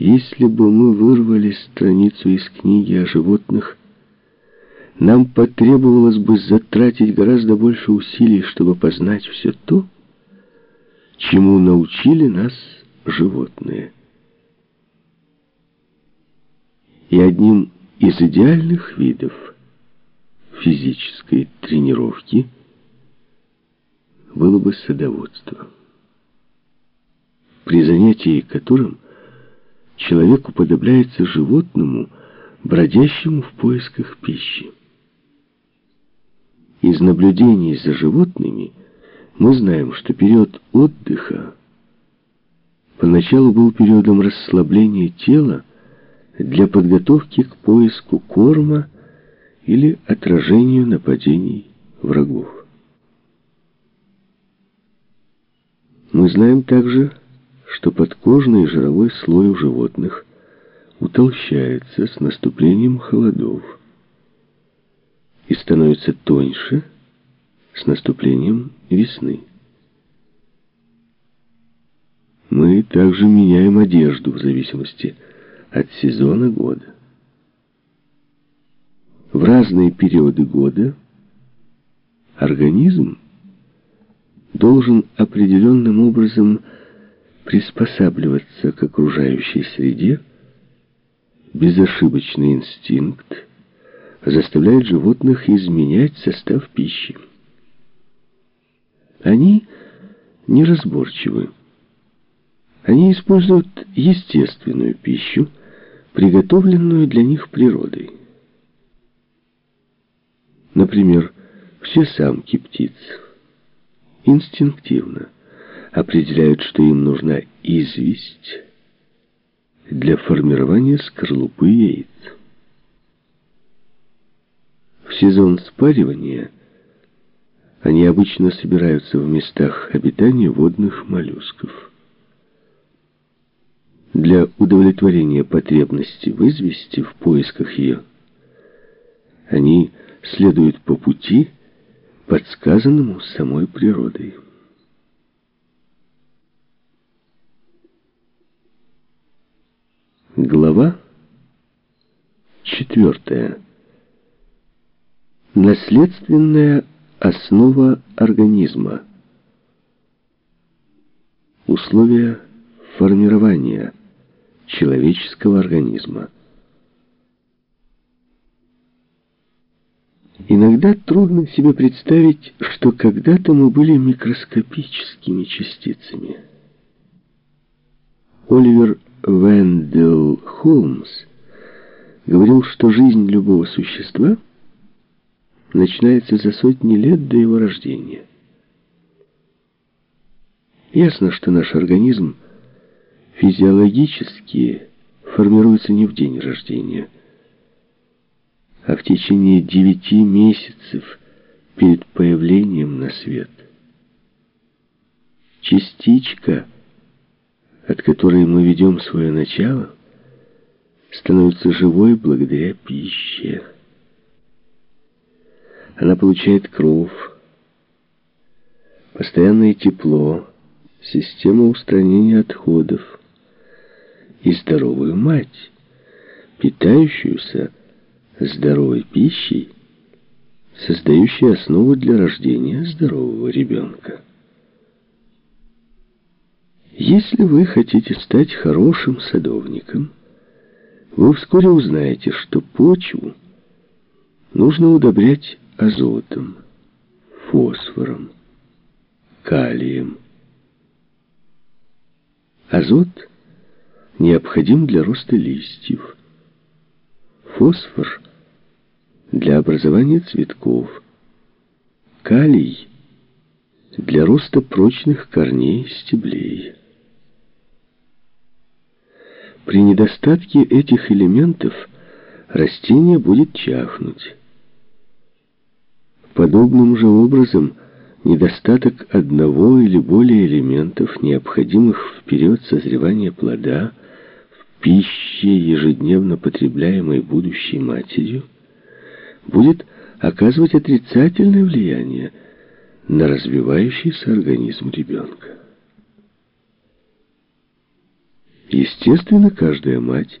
Если бы мы вырвали страницу из книги о животных, нам потребовалось бы затратить гораздо больше усилий, чтобы познать все то, чему научили нас животные. И одним из идеальных видов физической тренировки было бы садоводство, при занятии которым человек уподобляется животному, бродящему в поисках пищи. Из наблюдений за животными мы знаем, что период отдыха поначалу был периодом расслабления тела для подготовки к поиску корма или отражению нападений врагов. Мы знаем также, что подкожный жировой слой у животных утолщается с наступлением холодов и становится тоньше с наступлением весны. Мы также меняем одежду в зависимости от сезона года. В разные периоды года организм должен определенным образом приспосабливаться к окружающей среде, безошибочный инстинкт заставляет животных изменять состав пищи. Они неразборчивы. Они используют естественную пищу, приготовленную для них природой. Например, все самки птиц инстинктивно определяют, что им нужна известь для формирования скорлупы яиц. В сезон спаривания они обычно собираются в местах обитания водных моллюсков. Для удовлетворения потребности в извести в поисках ее они следуют по пути, подсказанному самой природой. Глава четвертая. Наследственная основа организма. Условия формирования человеческого организма. Иногда трудно себе представить, что когда-то мы были микроскопическими частицами. Оливер Вендел Холмс говорил, что жизнь любого существа — начинается за сотни лет до его рождения. Ясно, что наш организм физиологически формируется не в день рождения, а в течение девяти месяцев перед появлением на свет. Частичка, от которой мы ведем свое начало, становится живой благодаря пище. Она получает кровь, постоянное тепло, систему устранения отходов и здоровую мать, питающуюся здоровой пищей, создающей основу для рождения здорового ребенка. Если вы хотите стать хорошим садовником, вы вскоре узнаете, что почву нужно удобрять азотом, фосфором, калием. Азот необходим для роста листьев, фосфор для образования цветков, калий для роста прочных корней стеблей. При недостатке этих элементов растение будет чахнуть. Подобным же образом недостаток одного или более элементов, необходимых в период созревания плода, в пище, ежедневно потребляемой будущей матерью, будет оказывать отрицательное влияние на развивающийся организм ребенка. Естественно, каждая мать